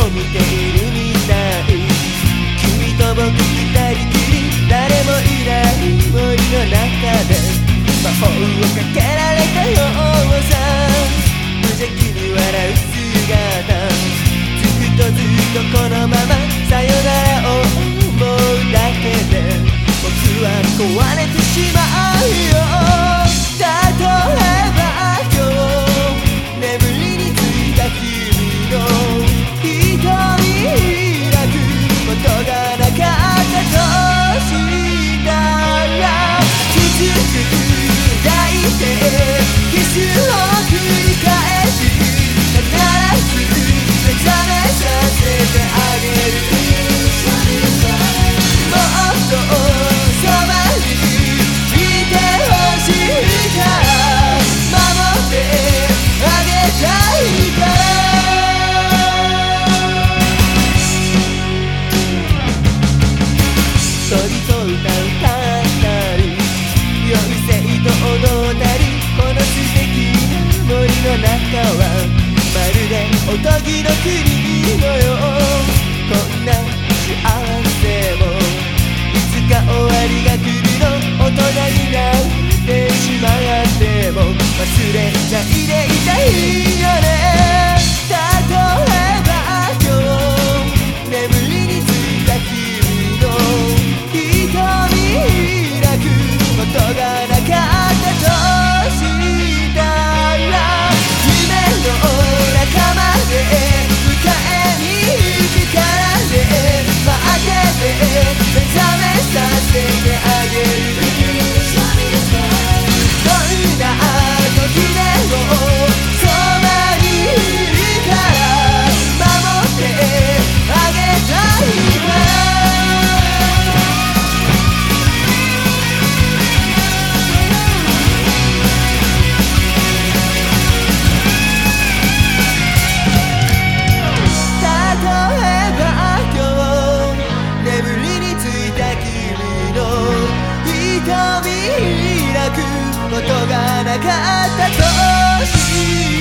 を見ているみたい。君と僕二人きり誰もいない森の中で。魔法をかけられたようさ。無邪気に笑う姿。ずっとずっとこのままさよならを思うだけで。僕は壊れてしまうよ。ってしまっても忘れないでいたいよね。ことがなかったとし